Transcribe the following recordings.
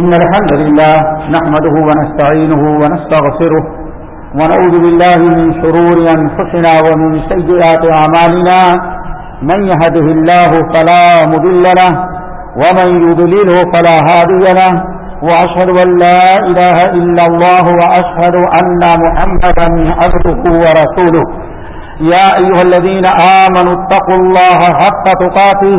إن الحمد لله نحمده ونستعينه ونستغفره ونعوذ بالله من شرور أنفسنا ومن سيئات عمالنا من يهده الله فلا مذل له ومن يذلله فلا هادي له وأشهد أن لا إله إلا الله وأشهد أن محمدا عبده ورسوله يا أيها الذين آمنوا اتقوا الله حق تقاته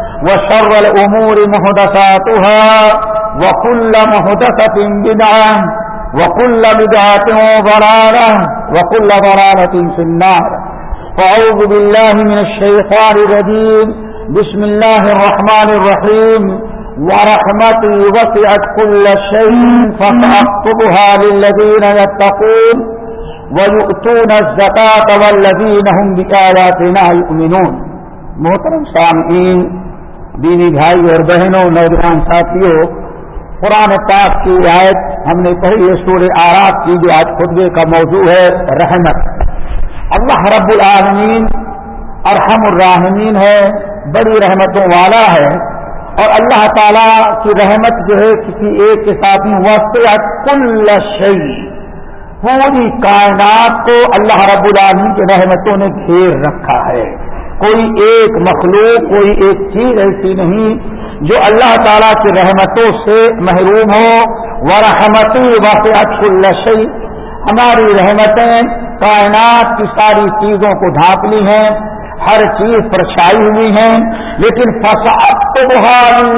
وشر الأمور مهدساتها وكل مهدسة بدعة وكل بدعة ضلالة وكل ضلالة في النار. فأعوذ بالله من الشيطان الرجيم. بسم الله الرحمن الرحيم. ورحمتي وسعت كل شيء فسأكتبها للذين يتقون ويؤتون الزكاة والذين هم بآياتنا يؤمنون. محترم سامعین دینی بھائی اور بہنوں، نوجوان ساتھیوں، قرآن پاک کی آیت ہم نے پڑھی ہے، سورہ آراب کی جو آج خطبے کا موضوع ہے، رحمت۔ اللہ رب العالمین ارحم الراحمین ہے، بڑی رحمتوں والا ہے۔ اور اللہ تعالی کی رحمت جو ہے، کسی ایک کے ساتھ وسط کل شعی پوری کائنات کو اللہ رب العالمین کی رحمتوں نے گھیر رکھا ہے۔ کوئی ایک مخلوق، کوئی ایک چیز ایسی نہیں جو اللہ تعالیٰ کی رحمتوں سے محروم ہو۔ وہ رحمتی واقعات ہماری رحمتیں کائنات کی ساری چیزوں کو ڈھانپ لی ہیں، ہر چیز پر چھائی ہوئی ہیں۔ لیکن فساد تو بہار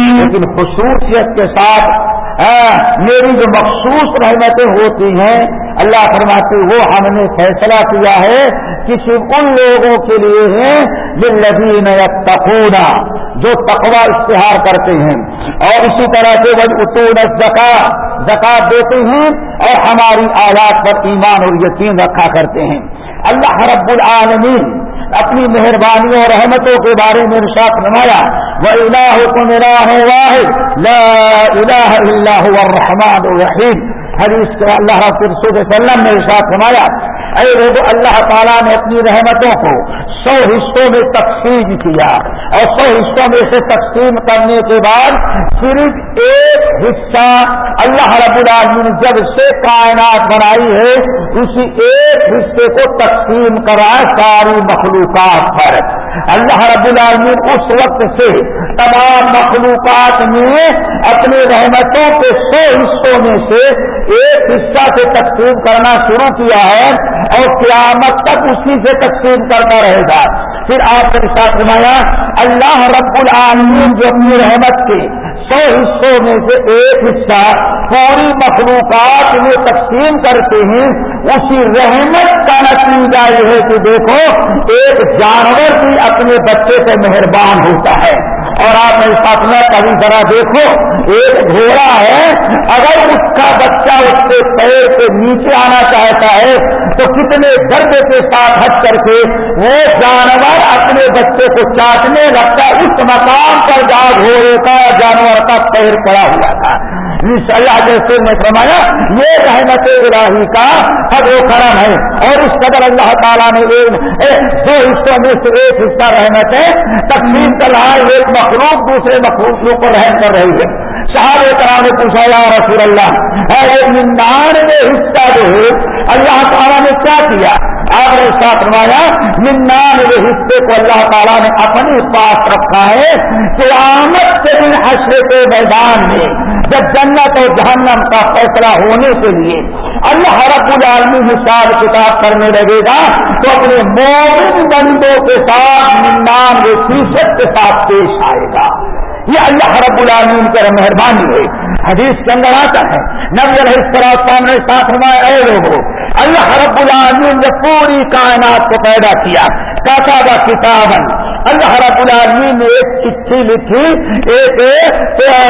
لیکن خصوصیت کے ساتھ ہاں، میری جو مخصوص رحمتیں ہوتی ہیں، اللہ فرماتے وہ ہم نے فیصلہ کیا ہے کہ صرف ان لوگوں کے لیے ہیں جو لدین تقونا جو تقوا اشتہار کرتے ہیں۔ اور اسی طرح سے وہ اتون زکا زکات دیتے ہیں، اور ہماری آلات پر ایمان اور یقین رکھا کرتے ہیں۔ اللہ رب العالمین اپنی مہربانیوں اور رحمتوں کے بارے میں ارشاد نمایا۔ وہ اللہ کو میرا واحد۔ لا الہ الا الرحمن الرحیم حدیث کے اللہ رسول وسلم نے ارشاد نمایا۔ اے رب، اللہ تعالیٰ نے اپنی رحمتوں کو سو حصوں میں تقسیم کیا اور سو حصوں میں سے تقسیم کرنے کے بعد صرف ایک حصہ اللہ رب العالمین جب سے کائنات بنائی ہے، اسی ایک حصے کو تقسیم کرا ساری مخلوقات پر۔ اللہ رب العالمین اس وقت سے تمام مخلوقات میں اپنی رحمتوں کے سو حصوں میں سے ایک حصہ سے تقسیم کرنا شروع کیا ہے اور قیامت تک اسی سے تقسیم کرتا رہے گا۔ پھر آپ نے ساتھ نمایا اللہ رب العالمین جو اپنی رحمت کے سو حصوں میں سے ایک حصہ پوری مخلوقات میں تقسیم کرتے ہیں، اسی رحمت کا نتیجہ یہ ہے کہ دیکھو، ایک جانور بھی اپنے بچے سے مہربان ہوتا ہے۔ اور آپ میرے ساتھ میں کبھی ذرا دیکھو، ایک گھوڑا ہے، اگر اس کا بچہ اس کے پیر سے نیچے آنا چاہتا ہے، تو کتنے درد کے ساتھ ہٹ کر کے وہ جانور اپنے بچے کو چاٹنے لگتا، اس مقام پر جا گھوڑے کا، جانور کا پیر پڑا ہوا تھا۔ اللہ جیسے نے فرمایا، یہ رحمت الہی کا حد و کرم ہے۔ اور اس قدر اللہ تعالیٰ نے دو حصوں میں سے ایک حصہ رحمت ہے۔ تقسیم کر رہا ہے، ایک مخلوق، دوسرے مخلوق کو رحم کر رہی ہے۔ صحابہ کرام نے پوچھا، یا رسول اللہ ہے ننانوے حصہ جو ہے، اللہ تعالیٰ نے کیا کیا؟ آپ نے ساتھ فرمایا ننانوے حصے کو اللہ تعالیٰ نے اپنے پاس رکھا ہے قیامت کے حشر کے میدان میں، جب جنت اور جہنم کا فیصلہ ہونے کے لیے اللہ رب العالمین حساب کتاب کرنے لگے گا، تو اپنے مومن بندوں کے ساتھ ننانوے فیصد کے ساتھ پیش آئے گا۔ یہ اللہ رب العالمین کر مہربانی ہے۔ حدیث کے اندر آتا ہے، نبی علیہ السلام نے ساتھ ہمارے اے لوگوں اللہ رب العالمین نے پوری کائنات کو پیدا کیا کتابہ کتابن اللہ رب العالمین نے ایک چٹھی لکھی، ایک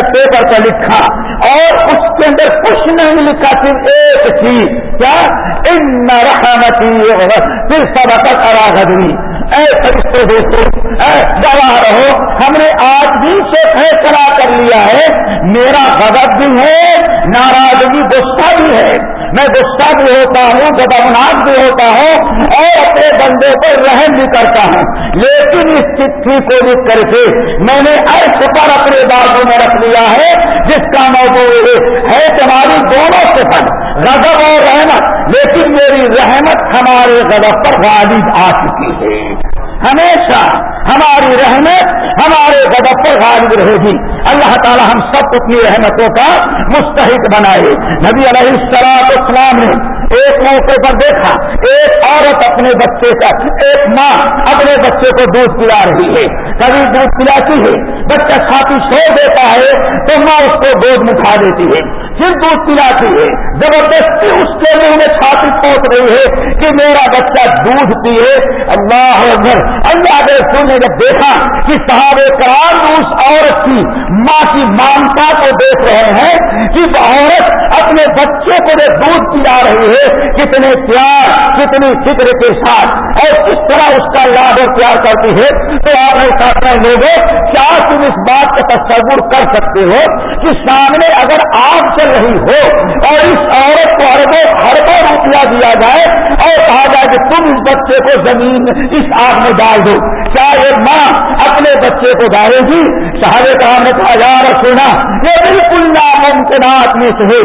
پیپر پر لکھا۔ اور اس کے اندر کچھ نہیں لکھا، صرف ایک چیز۔ کیا؟ ان رحمتی پھر سب اراغدری اے فرشتے دوستو، اے گواہ رہو، ہم نے آج بھی سے فیصلہ کر لیا ہے۔ میرا غضب بھی ہے، ناراضگی غصہ بھی ہے۔ میں غصہ بھی ہوتا ہوں گدمناک بھی ہوتا ہوں اور اپنے بندے پر رحم بھی کرتا ہوں۔ لیکن اس چٹھی کو لکھ کر کے میں نے عرص پر اپنے بازو میں رکھ لیا ہے، جس کا موضوع ہے تمہاری دونوں صفت۔ غضب اور رحمت، لیکن میری رحمت ہمارے غضب پر غالب آ چکی ہے۔ ہمیشہ ہماری رحمت ہمارے غضب پر غالب رہے گی۔ اللہ تعالی ہم سب اپنی رحمتوں کا مستحق بنائے۔ نبی علیہ السلام اسلام نے ایک موقع پر دیکھا، ایک عورت اپنے بچے کا، ایک ماں اپنے بچے کو دودھ پلا رہی ہے۔ کبھی دودھ پلاتی ہے، بچہ چھاتی سو دیتا ہے، تو ماں اس کو گود میں کھا دیتی ہے۔ پھر دودھ پلاتی ہے۔ جب زبردستی اس کے منہ میں چھاتی پوچھ رہی ہے کہ میرا بچہ دودھ پیے۔ اللہ اکبر اللہ کے رسول نے جب دیکھا کہ صحابہ کرام اس عورت کی ماں کی مانتا کو دیکھ رہے ہیں کہ عورت اپنے بچے کو دودھ پلا رہی ہے کتنے پیار، کتنی فکر کے ساتھ۔ اور کس طرح اس کا لاد اور پیار کرتی ہے تو آپ نے ساتھ لوگوں، کیا تم اس بات کا تصور کر سکتے ہو کہ سامنے اگر آگ چل رہی ہو اور اس عورت کو اربوں اربوں روپیہ دیا جائے اور کہا جائے کہ تم اس بچے کو زمین اس آگ میں ڈال دو۔ کیا یہ ماں اپنے بچے کو ڈالے گی؟ صاحب کہا نے کہا یار سونا یہ بالکل ناممکنات میں سے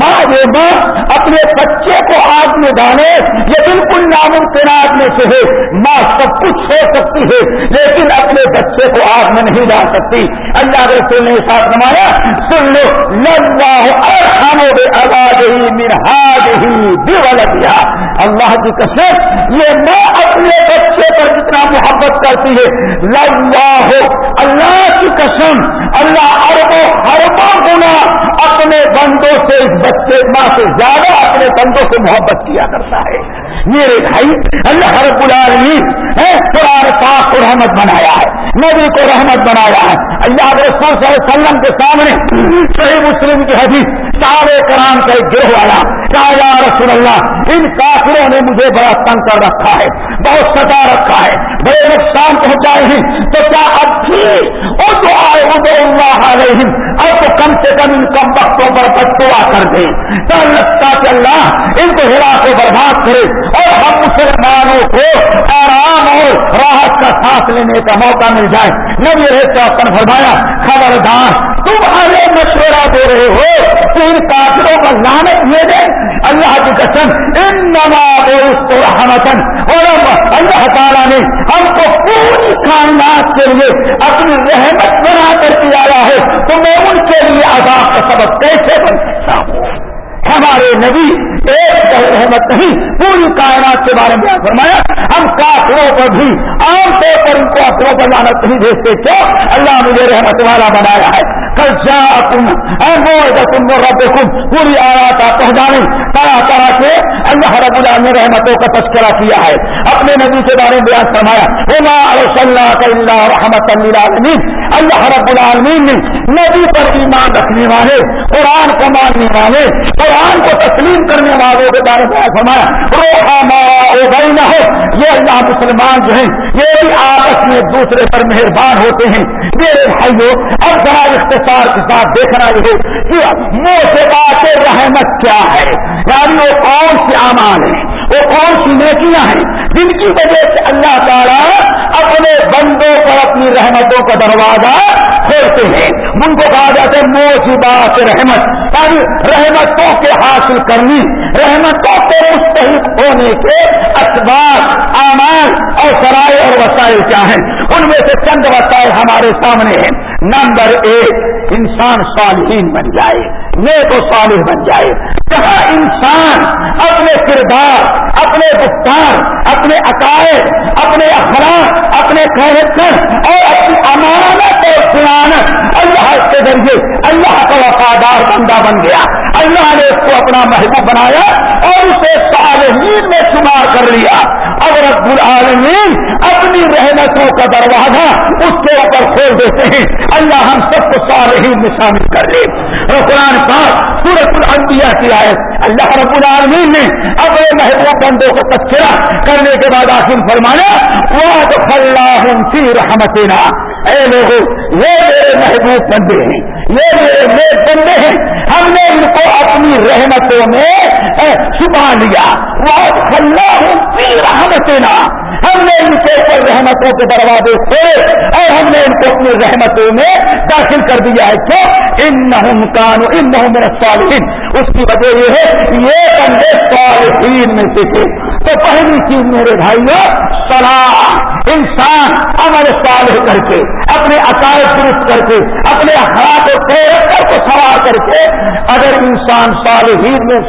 ماں یہ ماں اپنے بچے کو آگ میں ڈالے، یہ بالکل ناممکنات میں سے ہے۔ ماں سب کچھ ہو سکتی ہے، لیکن اپنے بچے کو آگ میں نہیں ڈال سکتی۔ اللہ رسول نے ساتھ نمایا سن لو بے آواز ہی مرحاد ہی دیا اللہ کی کثرت یہ ماں اپنے بچے پر جتنا محبت کرتی ہے۔ لو اللہ کی قسم، اللہ اربوں اربوں گنا اپنے بندوں سے ماں سے زیادہ اپنے بندوں سے محبت کیا کرتا ہے۔ میرے بھائی، اللہ رب العالمین قرآن پاک کو رحمت بنایا ہے۔ نبی کو رحمت بنایا ہے۔ اللہ رسول صلی اللہ علیہ وسلم کے سامنے صحیح مسلم کی حدیث سارے کرام کا ایک گروہ آیا۔ کہا، یا رسول اللہ، ان کافروں نے مجھے بڑا تنگ کر رکھا ہے۔ بہت سجا رکھا ہے۔ بڑے نقصان پہنچائے ہیں۔ تو کیا اب بھی وہ جو آئے وہ اللہ علیہ اب تو کم سے کم ان کم وقتوں پر بچوا کر دیں کہ اللہ ان کو ہرا کو برباد کرے اور ہم مسلمانوں کو آرام اور راحت کا سانس لینے کا موقع مل جائے؟ نبی رہتا فرمایا، خبردار تم ہمیں مشورہ دے رہے ہو۔ تو ان کافروں کا لانت یہ دے اللہ کی قسم ان نماز رحمتن اور اللہ تعالیٰ نے ہم کو پوری کائنات کے لیے اپنی رحمت بنا کر کے آیا ہے۔ تو میں ان کے لیے عذاب کا سبب کیسے بن سکتا ہوں؟ ہمارے نبی ایک رحمت نہیں، پوری کائنات کے بارے میں فرمایا۔ ہم کافروں پر بھی عام طور پر ان کو اپنوں پر لانت نہیں بھیجتے۔ کیوں؟ اللہ مجھے رحمت والا بنایا ہے۔ کل جا تم تم رب خود پوری آیات آپ پہنچانے، طرح طرح سے اللہ رب اللہ نے رحمتوں کا تذکرہ کیا ہے۔ اپنے نبی کے بارے میں بیان فرمایا اللہ رحمت اللہ اللہ رب العالمین نے نبی پر ایمان رکھنے والے، قرآن کو ماننے والے، قرآن کو تسلیم کرنے والوں کے بارے میں فرمایا نہ ہو یہ اللہ مسلمان جو ہیں، یہ بھی آپس میں دوسرے پر مہربان ہوتے ہیں۔ میرے بھائیوں اب ذرا اختصار کے ساتھ دیکھنا یہ کہ منہ سے بات رحمت کیا ہے؟ یعنی وہ کون سی امان ہے وہ کون سی نیکیاں ہیں؟ جن کی وجہ سے اللہ تعالیٰ اپنے بندوں پر اپنی رحمتوں کا دروازہ کھولتے ہیں۔ ان کو کہا جاتا ہے موسیبات رحمت۔ یعنی رحمتوں کے حاصل کرنی، رحمتوں کے مستحق ہونے کے اسباب امان اور سرائے اور وسائل کیا ہیں؟ ان میں سے چند وسائل ہمارے سامنے ہیں۔ نمبر ایک، انسان صالحین بن جائے، نیک و صالح بن جائے۔ جہاں انسان اپنے کردار، اپنے گفتار اپنے عقائد، اپنے اخلاق، اپنے کیریکٹر اور اپنی امانت اور سیانت اللہ کے ذریعے اللہ کا وفادار بندہ بن گیا۔ اللہ نے اس کو اپنا محبوب بنایا اور اسے صالحین میں شمار کر لیا۔ اب رب العالمین اپنی رحمتوں کا دروازہ اس کے اوپر کھول دیتے ہیں۔ اللہ ہم سب کو صالحین میں شامل کر لے قرآن پاک سورت الانبیاء کی آئے اللہ رب العالمین نے اپنے محبوب بندوں کو تذکرہ کرنے کے بعد آخر فرمایا وہ تو فلاح رحمتنا۔ اے لوگوں یہ میرے محبوب بندے ہیں، یہ میرے نیک بندے ہیں، ہم نے ان کو اپنی رحمتوں میں چھپا لیا۔ وہ فلاح فی رحمتنا۔ ہم نے ان کے اوپر رحمتوں کے دروازے کھولے اور ہم نے ان کو اپنی رحمتوں میں داخل کر دیا ہے۔ کیوں؟ ان نہ کانو ان نہ صالحین اس کی وجہ یہ ہے یہ بندے صالحین میں سے تھے۔ تو پہلی چیز میرے بھائیوں، صلاح، انسان عمل صالح کر کے، اپنے عقائد درست کر کے، اپنے اخلاق کو سوار کر کے اگر انسان صالحین میں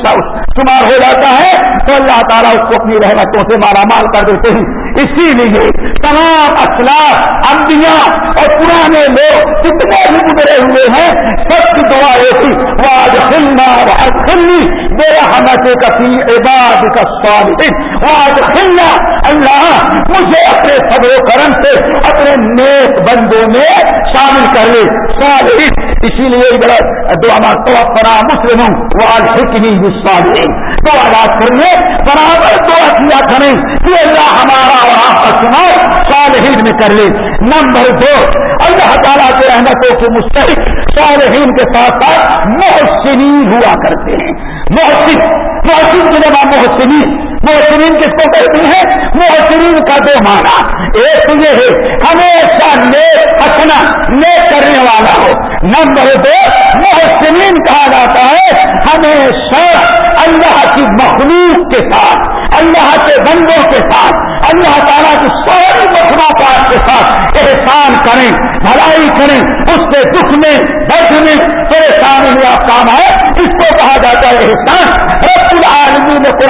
شمار ہو جاتا ہے، تو اللہ تعالیٰ اس کو اپنی رحمتوں سے مالا مال کر دیتے ہیں۔ اسی لیے تمام اخلاق، انبیاء اور پرانے لوگ جتنے بھی گزرے ہوئے ہیں، سب کی دعا ایسی وہ آج خلنا آج خلنی بے رحمت کسی عباد کا سوال آج خلنا اللہ مجھے اپنے صبر و کرم سے اپنے نیک بندوں میں شامل کر لے سوال اسی لیے دعا تو مسلم ہوں وہ آج حکنی صالحین کریے، برابر دعا کیا کریں، کہ اللہ ہمارا اور آپ کا چناؤ صالحین میں کر لے۔ نمبر دو، اللہ تعالیٰ کے رحمتوں کے مستحق، صالحین کے ساتھ ساتھ محسنین ہوا کرتے ہیں۔ محسن محسن کے نام محسنین۔ محسنین کس کو کہتے ہیں؟ محسنین کا دو مانا ایک تو یہ ہے، ہمیشہ نیک ہنسنا نیک کرنے والا ہو۔ نمبر دو، محسنین کہا جاتا ہے، ہمیشہ اللہ کی مخلوق کے ساتھ، اللہ کے بندوں کے ساتھ، اللہ تعالیٰ کی ساری مخلوقات کے ساتھ احسان کریں، بھلائی کریں، اس کے دکھ میں، درد میں، پریشانی میں آپ کام ہے اس کو کہا جاتا ہے احسان۔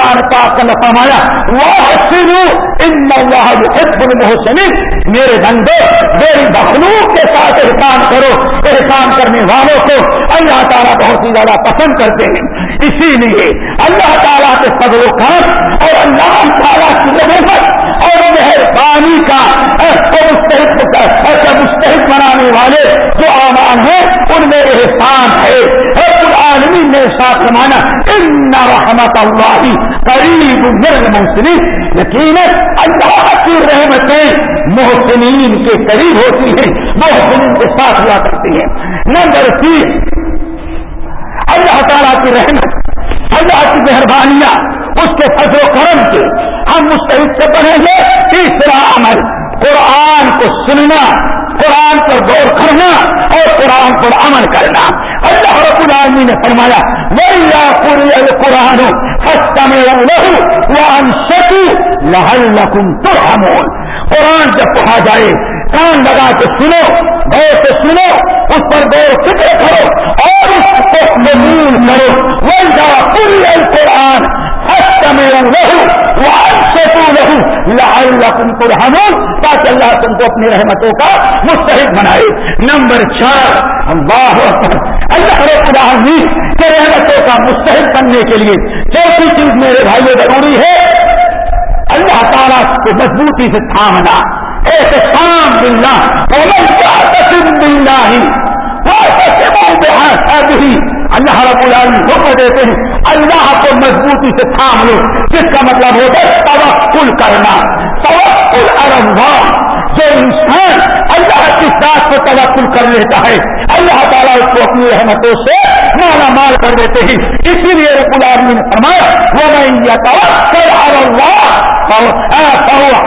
قرآن پاک نے فرمایا وہ محسن میرے بندے میری مخلوق کے ساتھ احسان کرو۔ احسان کرنے والوں کو اللہ تعالیٰ بہت ہی زیادہ پسند کرتے ہیں۔ اسی لیے اللہ تعالیٰ کے صدر و خان اور اللہ تعالیٰ کی رحمت اور مہربانی کا مستحق مستحق بنانے والے جو آمان ہیں، ان میں احسان ہے۔ رب العالمین نے ساتھ مانا ان رحمت اللہ قریب محسنین یقین اللہ کی رحمتیں محسنین کے قریب ہوتی ہیں، محسنین کے ساتھ ہوا کرتی ہیں۔ نمبر تین، اللہ تعالیٰ کی رحمت اللہ کی مہربانیاں، اس کے فضل و کرم کے ہم مستحد سے پڑھیں گے۔ تیسرا عمل، قرآن کو سننا، قرآن پر غور کرنا اور قرآن پر عمل کرنا۔ اللہ رب العالمین نے فرمایا قرآن قرآن جب پڑھا جائے، کان لگا کے سنو غور سے سنو اس پر غور فکر کرو اور اس کو قبول کرو. وہ پوری قرآن تاکہ اللہ تم کو اپنی رحمتوں کا مستحق بنائے. نمبر چار، اللہ اللہ العالمین کے رحمتوں کا مستحق بننے کے لیے چوتھی چیز میرے بھائی ضروری ہے، اللہ تعالیٰ کو مضبوطی سے تھامنا. ایسے کام ملنا ملنا ہی اللہ رب العالمین حکم دیتے ہیں، اللہ کو مضبوطی سے تھام لو، جس کا مطلب ہوتا ہے توکل کرنا۔ توکل ارمبا جو انسان اللہ کی ساتھ کو توکل کر لیتا ہے اللہ تعالیٰ اس کو اپنی رحمتوں سے مالا مال کر دیتے ہیں۔ اسی لیے رب العالمین نے فرمایا وہ میں توکل اللہ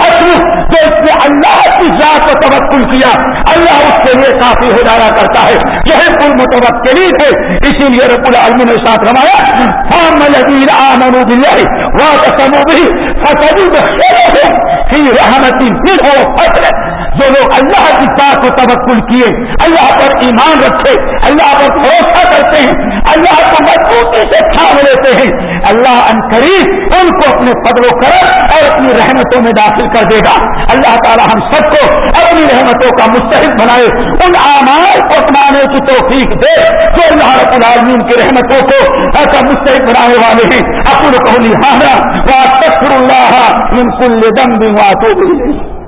اس نے اللہ کی ذات کو تبکل کیا، اللہ اس کے لیے کافی ہو جایا کرتا ہے۔ یہی پور متوقع ہے اسی لیے رب العالمین نے ساتھ روایا فام الذین آمنوا بالله واعتصموا به فسجدوا خيرهم في رحمة منه وفضل جو لوگ اللہ کی ساتھ کو تبکل کیے، اللہ پر ایمان رکھے، اللہ پر بھروسہ کرتے ہیں، اللہ کو مضبوطی سے تھام لیتے ہیں۔ اللہ ان قریب ان کو اپنے فضل و کرم اور اپنی رحمتوں میں داخل کر دے گا۔ اللہ تعالی ہم سب کو اپنی رحمتوں کا مستحق بنائے، ان اعمال کو اپنانے کی توفیق دے۔ جو اللہ رب العالمین کی رحمتوں کو ایسا مستحق بنانے والے ہیں۔ اپنے کو لہٰذا اللہ من کل دم بھی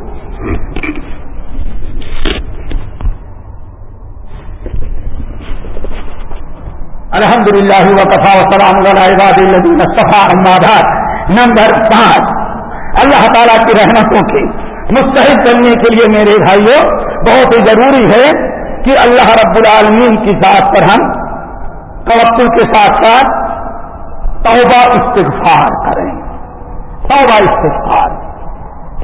الحمد للہ وقفا وسلام عباد الدین صفا امادات نمبر پانچ. اللہ تعالیٰ کی رحمتوں کے مستحد کرنے کے لیے میرے بھائیوں، بہت ہی ضروری ہے کہ اللہ رب العالمین کی ذات پر ہم توقع کے ساتھ ساتھ توبہ استغفار کریں۔ توبہ استغفار۔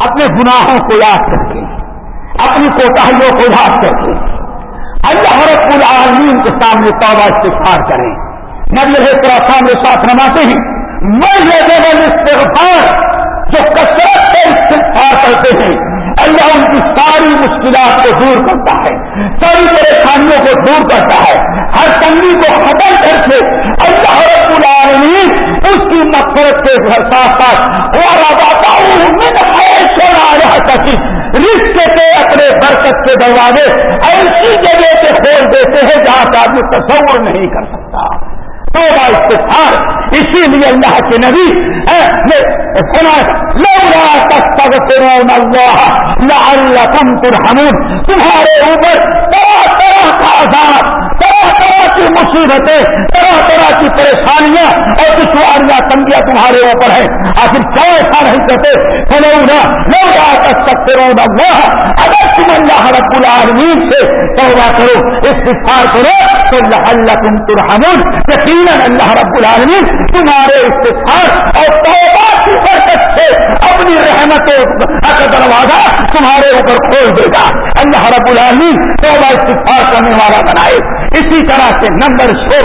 اپنے گناہوں کو یاد کر کے اپنی کوتاہیوں کو یاد کر کے اللہ رب العالمین کے سامنے توبہ استغفار کریں۔ نبی پورا سامنے ساتھ رماتے ہیں، میں یہ استغفار جو کثرت سے استغفار کرتے ہیں، اللہ ان کی ساری مشکلات کو دور کرتا ہے، ساری پریشانیوں کو دور کرتا ہے۔ ہر تنگی کو ختم کر کے اللہ رب العالمین اس کی نفرت کے ساتھ ساتھ رشتے کے اپنے برکت کے دروازے ایسی جگہ سے کھول دیتے ہیں جہاں سے آدمی تصور نہیں کر سکتا۔ تو استفار اسی لیے اللہ کے نبی سنا لولا تستغفرون اللہ لعلکم ترحمون۔ تمہارے اوپر طرح طرح کا عذاب، طرح طرح کی مصیبتیں، طرح طرح کی پریشانیاں اور دشواریاں تنگیاں تمہارے اوپر ہیں۔ آخر کیا ایسا نہیں کرتے فلونا لولا تستغفرون اللہ۔ اگر تم اللہ رب العالمین سے توبہ کرو، استغفار کرو، تو لعلکم ترحمون۔ یقیناً اللہ رب العالمین تمہارے استفار اور توبہ کی برکت سے اپنی رحمتوں کا دروازہ تمہارے اوپر کھول دے گا۔ اللہ رب العالمین توبہ استفار کرنے والا بنائے۔ اسی طرح سے نمبر چھ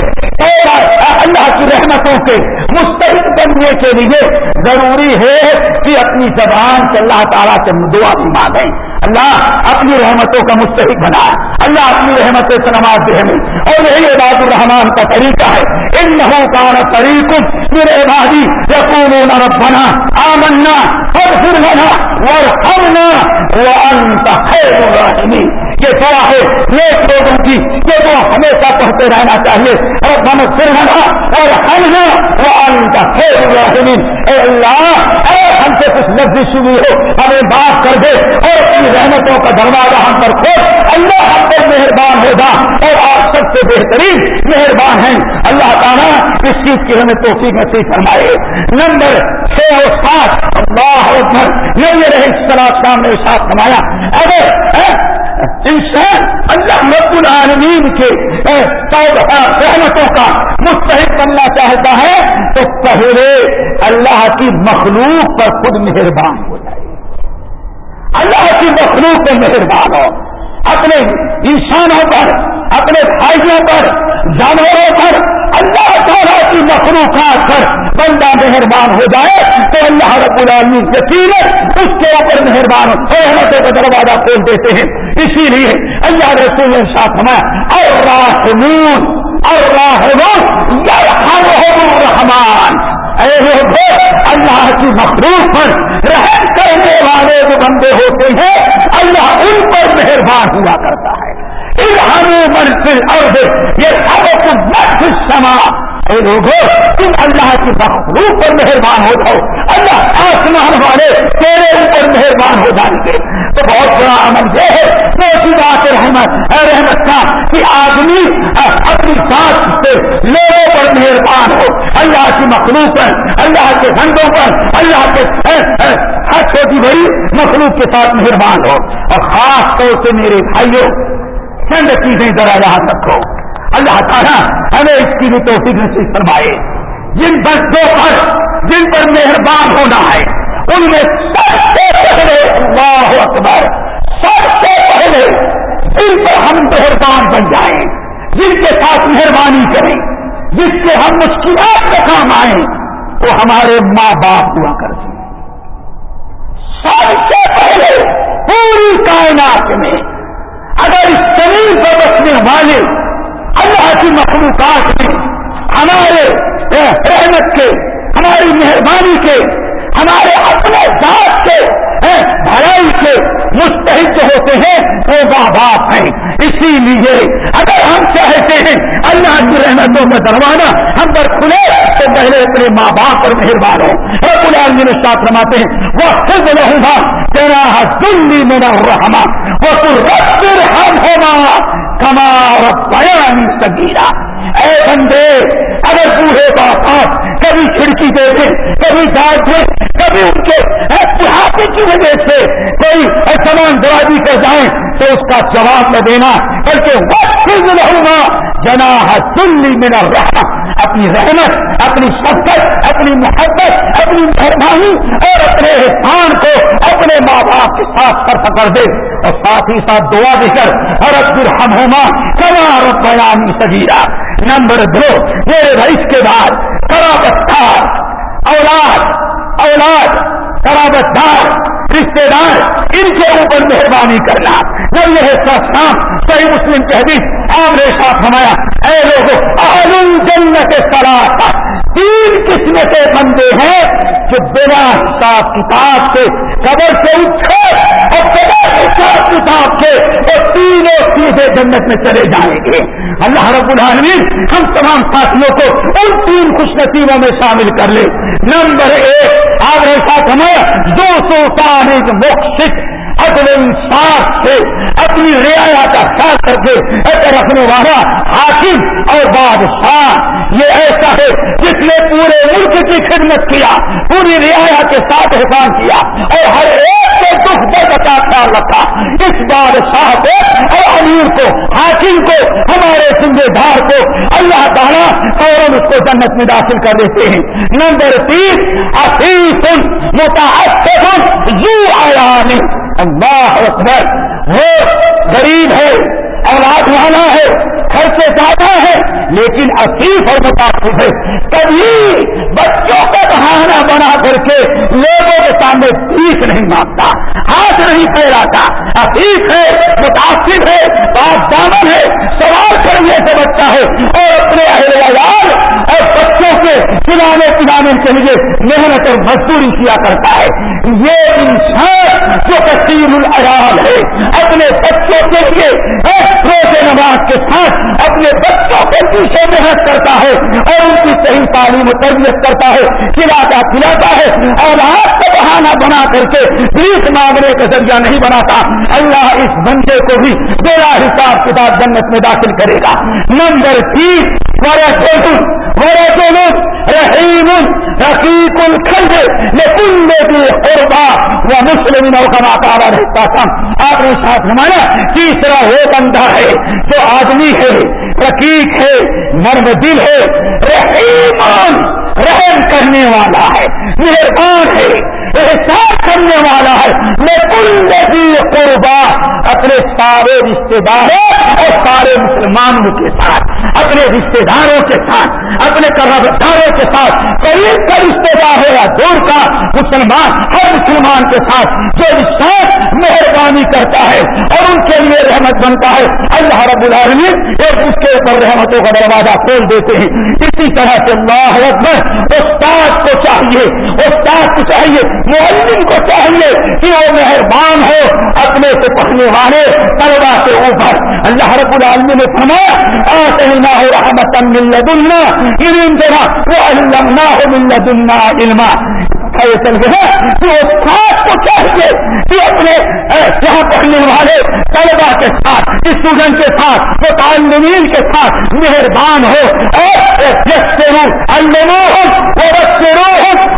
اللہ کی رحمتوں کے مستحق بننے کے لیے ضروری ہے کہ اپنی زبان سے اللہ تعالیٰ سے دعا بھی مانگیں۔ اللہ اپنی رحمتوں کا مستحق بنا اللہ اپنی رحمتوں سے نماز دے ہمیں اور یہی عباد الرحمان کا طریقہ ہے۔ ان نحو کا طریق میرے عبادی یقون ربنا آمنا اور پھر بنا اور ہم وہ انت خیر یہ دعا ہے نیک لوگوں کی یہ دعا ہمیشہ پڑھتے رہنا چاہیے۔ اور ہم پھر اور ہم وہ انت خیر اے اللہ، اے ہم سے کچھ لفظ شروع ہو، ہمیں بات کر دے اور اپنی رحمتوں کا دروازہ ہم پر کھول۔ اللہ ہم پر مہربان ہوگا اور آپ سب سے بہترین مہربان ہیں۔ اللہ تعالیٰ اس چیز کی ہمیں توفیق نصیب فرمائے۔ نمبر چھ اور سات، اللہ اکبر نہیں رہے سلاد شام نے ساتھ فرمایا، اگر انسان اللہ رب العالمین کے رحمتوں کا مستحق بننا چاہتا ہے تو پہلے اللہ کی مخلوق پر خود مہربان ہو جائے۔ اللہ کی مخلوق پہ مہربان ہو۔ اپنے انسانوں پر، اپنے بھائیوں پر، جانوروں پر اللہ تعالیٰ کی مخلوقات پر بندہ مہربان ہو جائے تو اللہ رب العالمین یقین اس کے اوپر مہربان رحمتوں کا دروازہ کھول دیتے ہیں۔ اسی لیے اللہ رسول نے ساتھ ہمارا اور راہمون اور راہمون رحمان اللہ کی مخلوق پر رحم کرنے والے جو بندے ہوتے ہیں، اللہ ان پر مہربان ہوا کرتا ہے۔ یہ سب کچھ سما اے لوگوں تم اللہ کی مخلوق پر مہربان ہو جاؤ۔ اللہ آسمان والے تیرے اوپر مہربان ہو جائیں گے۔ تو بہت بڑا عمل یہ ہے موسی بات رحمت رحمت کا، کہ آدمی اپنی سانس سے لوگوں پر مہربان ہو۔ اللہ کی مخلوق پر، اللہ کے بندوں پر، اللہ کے ہر چھوٹی بڑی مخلوق کے ساتھ مہربان ہو۔ اور خاص طور سے میرے بھائیوں چند چیزیں ذرا یاد رکھو اللہ تعالیٰ ہمیں اس کی بھی توفیق نصیب فرمائے۔ جن بچوں پر جن پر مہربان ہونا ہے، ان میں سب سے پہلے اللہ اکبر، سب سے پہلے جن پر ہم مہربان بن جائیں۔ جن کے ساتھ مہربانی کریں، جس سے ہم مشکلات کا کام آئیں، وہ ہمارے ماں باپ ہوا کرتے سب سے پہلے پوری کائنات میں اگر اس زمین پر بسنے والے اللہ کی مخلوقات میں ہمارے رحمت کے، ہماری مہربانی کے، ہمارے اپنے ذات کے بھلائی کے مستحق ہوتے ہیں، وہ ماں باپ ہیں۔ اسی لیے اگر ہم چاہتے ہیں اللہ کی رحمتوں کا دروازہ، ہم پر کھلے، تو پہلے اپنے ماں باپ پر مہربان ہو رب العالمین ساتھ رماتے ہیں وہ خود رہوں گا تیرا دلی میرا رحما وہ تو ہم ہونا کمار بیان سگیرا اے بندے، اگر بوڑھے باپ کبھی کھڑکی دیکھے کبھی ڈانٹ دے کبھی ان کے بڑھاپے کی وجہ سے کوئی سامان درازی کر جائیں تو اس کا جواب نہ دینا، بلکہ وقت رہوں گا جنا دلی میرا رہنا اپنی رحمت، اپنی شفقت، اپنی محبت، اپنی مہربانی اور اپنے احسان کو اپنے ماں باپ کے ساتھ کر پکڑ دے۔ اور ساتھ ہی ساتھ دعا دے کر اور اب ہم ہوما کما اور بیانی نمبر دو، میرے بھائی کے بعد کرابتار اولاد اولاد کرابتار رشتے دار، ان کے اوپر مہربانی کرنا۔ جب یہ سام صحیح مسلم کے حدیث نے ساتھ ہمایا اے لوگ جنت سرا تین قسم کے بندے ہیں جو بنا حساب کتاب سے قبر سے اٹھے اور بنا حساب کتاب کے وہ تینوں سیدھے جنت میں چلے جائیں گے۔ اللہ رب العالمین ہم تمام ساتھیوں کو ان تین خوش نصیبوں میں شامل کر لے نمبر ایک آگے ساتھ ہمیں دو سو تاریخ موکش اپنے انصاف سے، اپنی رعایا کا خیال کر کے ایسے رکھنے والا، حاکم اور بادشاہ، یہ ایسا ہے جس نے پورے ملک کی خدمت کیا، پوری رعایا کے ساتھ احسان کیا اور ہر ایک کے دکھ درد کا خیال رکھا۔ اس بادشاہ کو اور امیر کو، حاکم کو، ہمارے ذمہ دار کو اللہ تعالیٰ اور اس کو جنت میں داخل کر دیتے ہیں۔ نمبر تین افیس متاثر یو آیا نہیں اللہ اکبر۔ وہ غریب ہے اولاد والا ہے خرچے زیادہ لیکن عصیف اور متاثر ہے۔ کبھی بچوں کا بہانا بنا کر کے لوگوں کے سامنے فیس نہیں مانگتا ہاتھ نہیں پھیلاتا۔ عصیف ہے متاثر ہے پاس دامن ہے۔ سوال کرنے سے بچہ ہے اور اپنے اہل عیال اور بچوں کے پلانے پلانے کے لیے محنت اور مزدوری کیا کرتا ہے۔ یہ انسان جو کثیر العیال ہے، اپنے بچوں کے لیے روزے نماز کے ساتھ، اپنے بچوں کے پیچھے محنت کرتا ہے اور ان کی صحیح تعلیم و تربیت کرتا ہے کھلاتا کھلاتا ہے اور آپ کو بہانا بنا کر کے بیس مانگنے کا ذریعہ نہیں بناتا۔ اللہ اس بندے کو بھی میرا حساب کتاب جنت میں داخل کرے گا۔ نمبر تین رحیم، رقیق الخل لیکن قربا وہ مسلم کا ماتارا رہتا تھا آپ نے ساتھ ہمارا تیسرا وہ بندہ ہے جو آدمی ہے رقیق ہے مرد دل ہے رحیمان رحم کرنے والا ہے مہربان ہے۔ احساس کرنے والا ہے۔ میں کل قربا، اپنے سارے رشتے داروں اور سارے مسلمانوں کے ساتھ، اپنے رشتے داروں کے ساتھ، اپنے داروں کے ساتھ، قریب کا رشتے دار ہے یا دور کا، مسلمان ہر مسلمان کے ساتھ جو رشتہ مہربانی کرتا ہے اور ان کے لیے رحمت بنتا ہے۔ اللہ رب العالمین ایک اس کے اوپر رحمتوں کا دروازہ کھول دیتے ہیں۔ اسی طرح سے اللہ اکبر، استاد کو چاہیے، استاد کو چاہیے۔ معلم کو چاہیے کہ وہ مہربان ہو، اپنے سے پڑھنے والے طلبا کے اوپر۔ اللہ رب العالمین نے فرمایا آتینا ہو رحمت من لدنا علم دینا وہ علم نہ ہو من لدنا علما۔ فیصل جو ہے کہ استاد کو چاہیے کہ اپنے یہاں پڑھنے والے طلبا کے ساتھ اسٹوڈنٹ کے ساتھ، متعلمین کے ساتھ مہربان ہو۔ اور المنوہم ورسروہم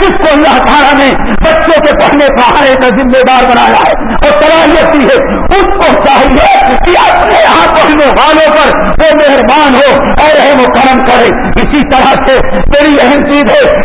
جس کو اللہ تعالیٰ نے بچوں کے پڑھنے پڑھانے کا ذمہ دار بنایا ہے اور صلاحیت دی ہے، اس کو چاہیے کہ اپنے یہاں پڑھنے والوں پر وہ مہربان ہو اور رحم و کرم کرے۔ اسی طرح سے بڑی اہم چیز ہے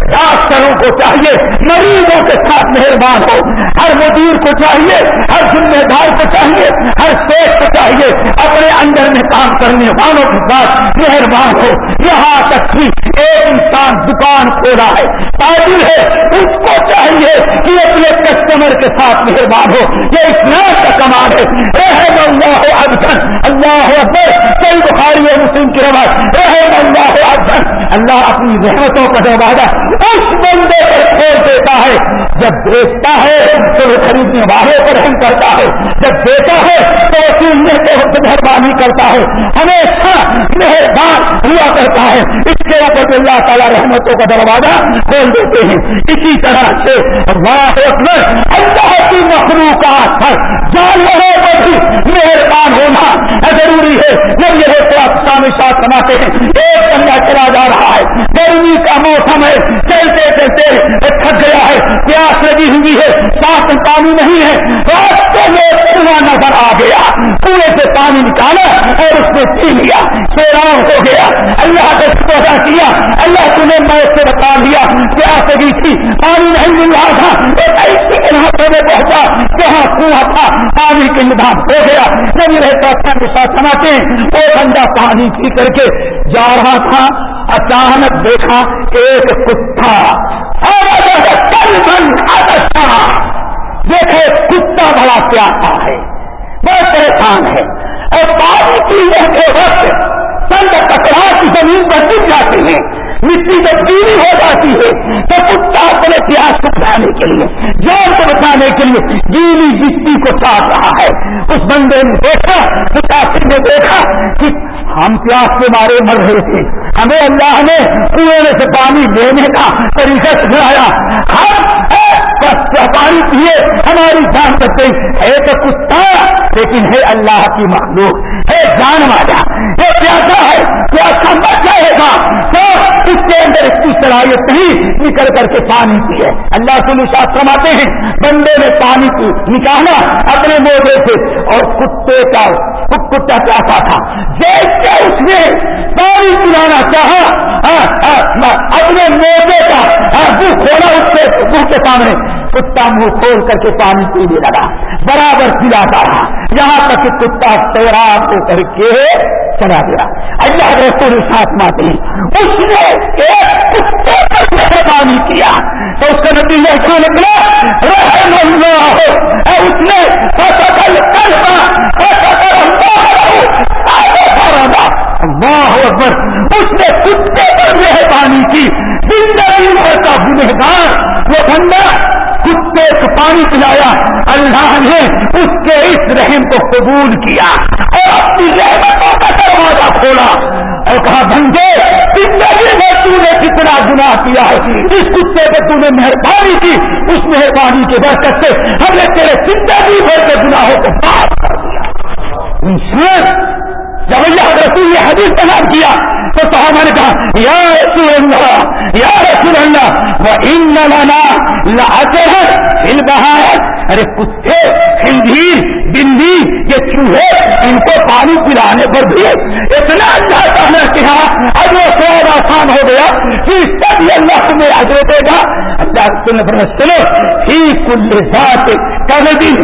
ڈاکٹروں کو چاہیے، مریضوں کے ساتھ مہربان ہو۔ ہر مدیر کو چاہیے، ہر ذمہ دار کو چاہیے، ہر شیخ کو چاہیے۔ اپنے اندر میں کام کرنے والوں کے ساتھ مہربان ہو۔ یہاں تک بھی ایک انسان دکان کھولا ہے تاجر ہے، اس کو چاہیے کہ اپنے کسٹمر کے ساتھ مہربان ہو۔ یہ اسلام کا کمال ہے۔ رحم اللہ ابدن اللہ اکبر۔ کئی بخاری اور مسلم کی رواج رحم اللہ ابدن اللہ اپنی رحمتوں کا دروازہ اس بندے پر کھول دیتا ہے جب بیچتا ہے تو وہ خریدنے والے پر رحم کرتا ہے۔ جب دیتا ہے تو کو مہربانی کرتا ہے۔ ہمیشہ مہربان ہوا کرتا ہے۔ اس کے اوپر اللہ تعالیٰ رحمتوں کا دروازہ کھول دیتے ہیں۔ اسی طرح سے اللہ اکبر اللہ کی مخلوقات پر جانوروں پر بھی مہربان ہونا ضروری ہے۔ جب یہ سامنے ساتھ سناتے ہیں، ایک بندہ چلا جا رہا ہے۔ گرمی کا موسم ہے۔ چلتے چلتے تھک گیا ہے۔ پیاس لگی ہوئی ہے ساتھ پانی نہیں ہے۔ راستے میں کنواں نظر آ گیا۔ کنویں سے پانی نکالا اور اس نے پی لیا۔ سیران ہو گیا۔ اللہ کا شکر کیا۔ اللہ تمہیں موت سے بتا دیا پیاس لگی تھی؟ پانی نہیں مل رہا تھا۔ ایک ایسی علاقے میں پہنچا جہاں کنواں تھا۔ پانی کے نظام ہو گیا۔ نہیں رہتا تھا کے ساتھ سناتے ہیں۔ وہ بندہ پانی پی کر کے جا رہا تھا۔ اچانک دیکھا ایک کتا۔ دیکھے کتا بڑا پیاسا ہے بہت پریشان ہے۔ اور پانی پینے کے وقت چند کچرا کی زمین پر گر جاتی ہے، مٹی جب گیلی ہو جاتی ہے۔ تو کتا اپنے پیاس کو بچانے کے لیے، جان کو بچانے کے لیے گیلی مٹی کو چاٹ رہا ہے۔ اس بندے نے دیکھا مسافر نے دیکھا کہ ہم پیاس کے مارے مر رہے تھے۔ ہمیں اللہ نے کنویں میں سے پانی لینے کا طریقہ سکھلایا ہم پانی پیے ہماری جان بچ گئی۔ ہے تو کتا، لیکن ہے اللہ کی مخلوق۔ ہے جان والا۔ یہ پیاسا ہے۔ پیاسا مر جائے گا۔ تو اس کے اندر اس کی صلاحیت نہیں نکل کر کے پانی پیے اللہ سے نشاط فرماتے ہیں، بندے نے پانی کی نکالا اپنے موبے سے اور کتے کا خود کتا پیاسا تھا؟ جیسے اس نے پانی پلانا چاہا۔ اپنے موبے کا منہ کھولا اس کے، منہ کے سامنے۔ کتا منہ کھول کر کے پانی پینے لگا۔ برابر پلاتا رہا۔ یہاں تک کہ کتا تیراک ہو کر کے چلا گیا۔ اللہ رسول ساتھ ماتے اس نے ایک کتے پر پانی کیا۔ تو اس کا نتیجہ ایسا نکلا رحم اللہ ہو۔ اس نے اللہ اکبر، اس نے کتے پر مہربانی کی۔ زندگی بھر کا گنہگار، وہ بندہ کتے کو پانی پلایا۔ اللہ نے اس کے اس رحم کو قبول کیا اور اپنی رحمتوں کا دروازہ کھولا۔ اور کہا، بندے زندگی میں تو نے کتنا گناہ کیا ہے؟ اس کتے پہ تو نے مہربانی کی۔ اس مہربانی کے برکت سے ہم نے تیرے زندگی بھر کے گناہوں کو معاف کر دیا۔ انسان رسول نے حدیث تمام کیا تو صحابہ نے کہا، یا رسول اللہ، یا رسول اللہ، وہ ان لانا لاتے ہیں ان بہار ارے، کتے خنزیر بندی یہ چوہے، ان کو پانی پلانے پر بھی اتنا اللہ تعالیٰ کہ ہاں اب وہ سواد آسان ہو گیا۔ کہ اس کا بھی اللہ تمہیں اجر دے گا۔ اللہ رسول نے چلو ہی کل ذات کل دن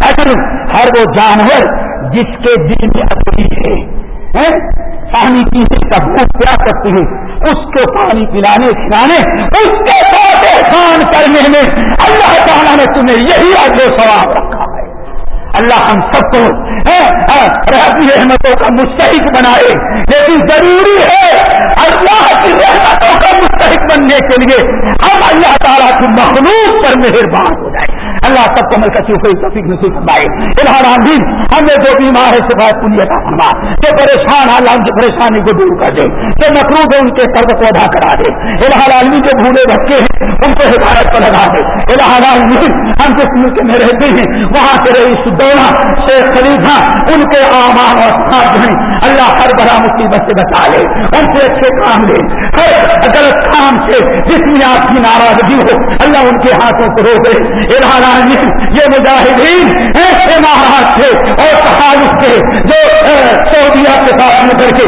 اجر۔ ہر وہ جانور جس کے دل میں اپنی ہے پانی پینے کا بھوک کیا کرتی ہے؟ اس کو پانی پلانے، کھلانے، اس کے ساتھ احسان کرنے میں اللہ تعالیٰ نے تمہیں یہی آج سواب رکھا ہے۔ اللہ ہم سب کو ہاں، رحمی رحمتوں کا مستحق بنائے۔ لیکن ضروری ہے اللہ کی رحمتوں کا مستحق بننے کے لیے ہم اللہ تعالیٰ کی مخلوق پر مہربان ہو جائے اللہ سب کو مل کر توفیق نصیب فرمائے۔ الہار عامین ہم نے جو بیمار ہے صفات پنیا کا فرما۔ جو پریشان اللہ ان کی پریشانی کو دور کر دے۔ جو مقروب ہے ان کے سرد کو ادا کرا دے۔ الہار عالمی جو بھولے بچے ہیں، ان کو حفاظت پر لگا دے۔ الہار عالمین ہم جس ملک میں رہتے ہیں، وہاں سے رئیس دوڑا شیخ خلیفہ، ان کے امان اور ساتھ ہیں۔ اللہ ہر بڑا مصیبت سے بچا لے۔ ان سے اچھے کام لے۔ ہر غلط کام سے جس میں آپ کی ناراضگی ہو، اللہ ان کے ہاتھوں کو روکے الہار یہ مجاہدین ایسے مہاراج تھے اور تحالف تھے جو سعودیہ کے ساتھ مل کر کے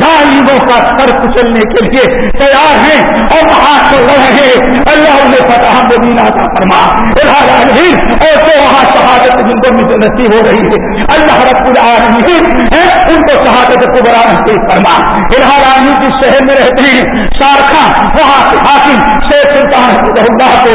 ظالموں کا سر کچلنے کے لیے تیار ہیں اور وہاں سے رہے اللہ انہیں پتا ہم مدینہ کا فرما۔ العالمین اور جو وہاں شہادت جن کو مجھے نصیب ہو رہی ہے۔ اللہ رب العالمین ان کو شہادت کو بڑا نصیب فرما۔ العالمین کی شہر میں رہتے ہیں شارخا وہاں کے حاکم شیخ سلطان اللہ کو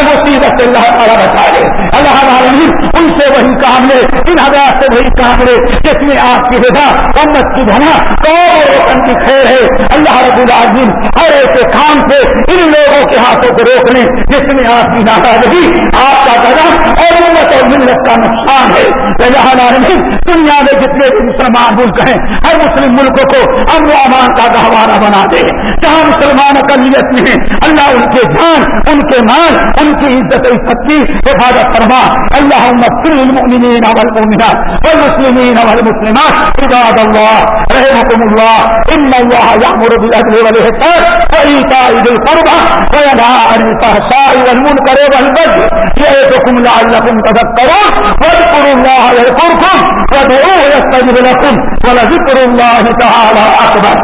ہر مصیبت سے اللہ تعالیٰ بتا دے اللہ عالمین ان سے وہی کام لے۔ ان حضرات سے وہی کام لے جس میں آپ کی رضا، امت کی بھلا، کون کی خیر ہے۔ اللہ رب العالمین ہر ایسے کام سے ان لوگوں کے ہاتھوں کو روک لیں، جس میں آپ کی ناراضگی، آپ کا قدم اور امت اور ملت کا نقصان ہے۔ عالمین دنیا میں جتنے بھی مسلمان ملک ہیں، ہر مسلم ملک کو امن و امان کا گہوارہ بنا دے جہاں مسلمان اقلیت میں اللہ ان کے جان، ان کے مان ان کی عزت عزت کی حفاظت فرما۔ اللہ المؤمنین والمؤمنات والمسلمین والمسلمات. عباد اللہ رحمكم الله. ان الله يأمر بالعدل والإحسان وإيتاء ذي القربى وينهى عن الفحشاء والمنكر والبغي يعظكم لعلكم تذكرون. واذكروا الله يذكركم وادعوه يستجب لكم ولذكر الله تعالى أكبر.